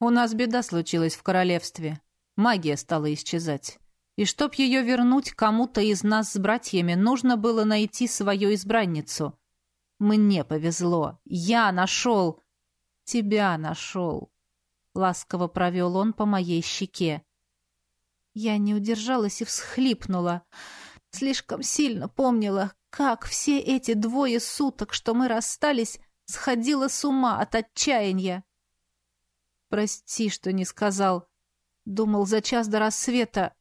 У нас беда случилась в королевстве. Магия стала исчезать. И чтоб ее вернуть кому-то из нас с братьями, нужно было найти свою избранницу. Мне повезло. Я нашел. Тебя нашел. Ласково провел он по моей щеке. Я не удержалась и всхлипнула. Слишком сильно помнила, как все эти двое суток, что мы расстались, сходила с ума от отчаяния. Прости, что не сказал. Думал, за час до рассвета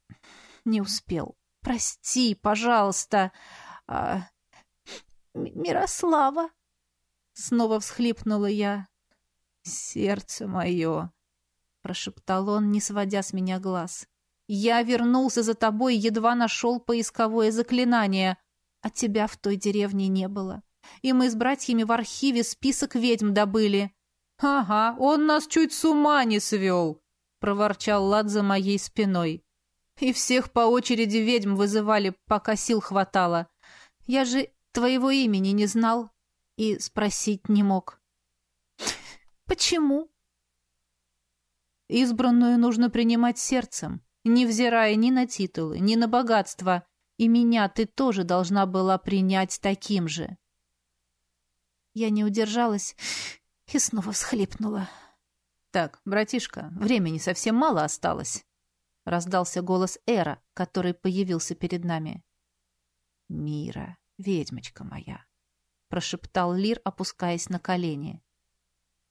не успел. Прости, пожалуйста. А... Мирослава. Снова всхлипнула я. Сердце мое, прошептал он, не сводя с меня глаз. Я вернулся за тобой, едва нашел поисковое заклинание, а тебя в той деревне не было. И мы с братьями в архиве список ведьм добыли. Ага, он нас чуть с ума не свел, проворчал Лад за моей спиной. И всех по очереди ведьм вызывали, пока сил хватало. Я же твоего имени не знал и спросить не мог. Почему? Избранную нужно принимать сердцем, невзирая ни на титулы, ни на богатство, и меня ты тоже должна была принять таким же. Я не удержалась и снова всхлипнула. «Так, братишка, времени совсем мало осталось», — раздался голос Эра, который появился перед нами. «Мира, ведьмочка моя», — прошептал Лир, опускаясь на колени.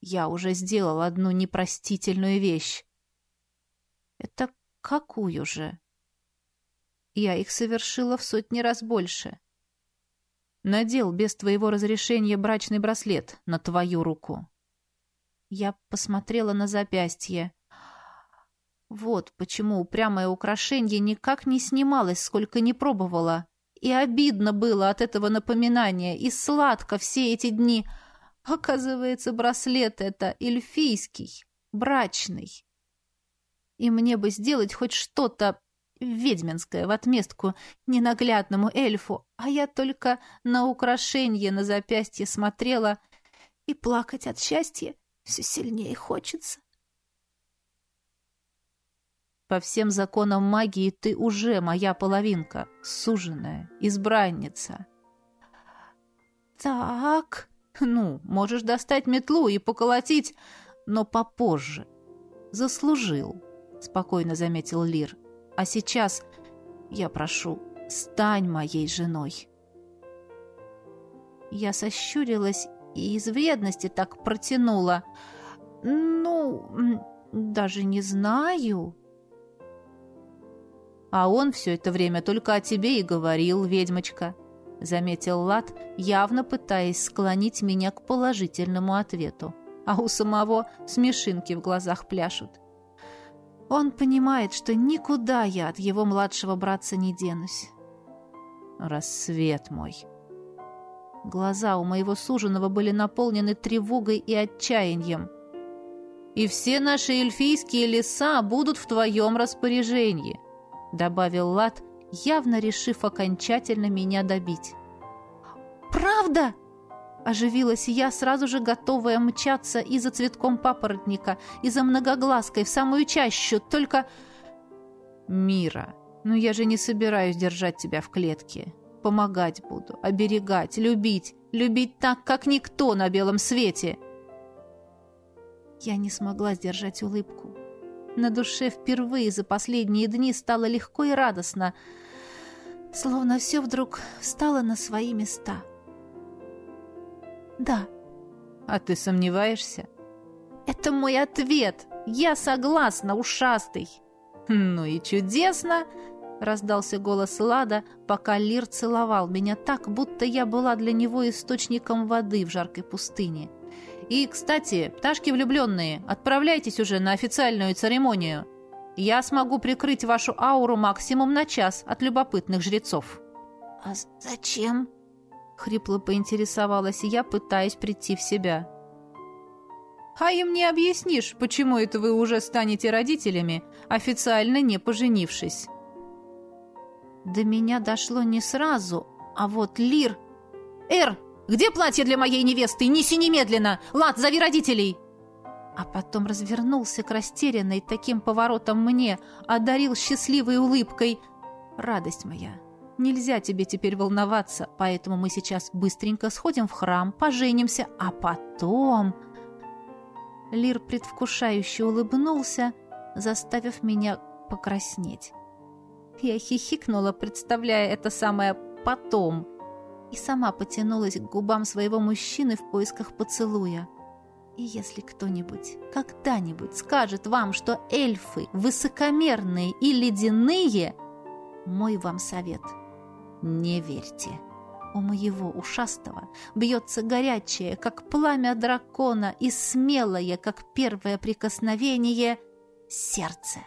«Я уже сделал одну непростительную вещь». «Это какую же?» «Я их совершила в сотни раз больше». «Надел без твоего разрешения брачный браслет на твою руку». Я посмотрела на запястье. Вот почему упрямое украшение никак не снималось, сколько не пробовала. И обидно было от этого напоминания, и сладко все эти дни. Оказывается, браслет это эльфийский, брачный. И мне бы сделать хоть что-то ведьминское в отместку ненаглядному эльфу, а я только на украшение на запястье смотрела и плакать от счастья все сильнее хочется. По всем законам магии ты уже моя половинка, суженая, избранница. Так, ну, можешь достать метлу и поколотить, но попозже. Заслужил, спокойно заметил Лир. А сейчас я прошу, стань моей женой. Я сощурилась и из вредности так протянула. «Ну, даже не знаю». «А он все это время только о тебе и говорил, ведьмочка», — заметил Лад, явно пытаясь склонить меня к положительному ответу. А у самого смешинки в глазах пляшут. Он понимает, что никуда я от его младшего братца не денусь. «Рассвет мой», Глаза у моего суженого были наполнены тревогой и отчаянием. «И все наши эльфийские леса будут в твоем распоряжении», добавил Лад, явно решив окончательно меня добить. «Правда?» Оживилась я, сразу же готовая мчаться и за цветком папоротника, и за многоглазкой в самую чащу, только... «Мира, ну я же не собираюсь держать тебя в клетке. Помогать буду, оберегать, любить, любить так, как никто на белом свете. Я не смогла сдержать улыбку. На душе впервые за последние дни стало легко и радостно, словно все вдруг встало на свои места. «Да». «А ты сомневаешься?» «Это мой ответ! Я согласна, ушастый!» «Ну и чудесно!» раздался голос Лада, пока Лир целовал меня так, будто я была для него источником воды в жаркой пустыне. И, кстати, пташки влюбленные, отправляйтесь уже на официальную церемонию. Я смогу прикрыть вашу ауру максимум на час от любопытных жрецов. А зачем? Хрипло поинтересовалась я, пытаясь прийти в себя. А им не объяснишь, почему это вы уже станете родителями, официально не поженившись. До меня дошло не сразу, а вот Лир... «Эр, где платье для моей невесты? Неси немедленно! Лад, зови родителей!» а потом развернулся к растерянной таким поворотом мне, одарил счастливой улыбкой. «Радость моя, нельзя тебе теперь волноваться, поэтому мы сейчас быстренько сходим в храм, поженимся, а потом...» Лир предвкушающе улыбнулся, заставив меня покраснеть. Я хихикнула, представляя это самое «потом», и сама потянулась к губам своего мужчины в поисках поцелуя. И если кто-нибудь когда-нибудь скажет вам, что эльфы высокомерные и ледяные, мой вам совет — не верьте. У моего ушастого бьется горячее, как пламя дракона, и смелое, как первое прикосновение, сердце.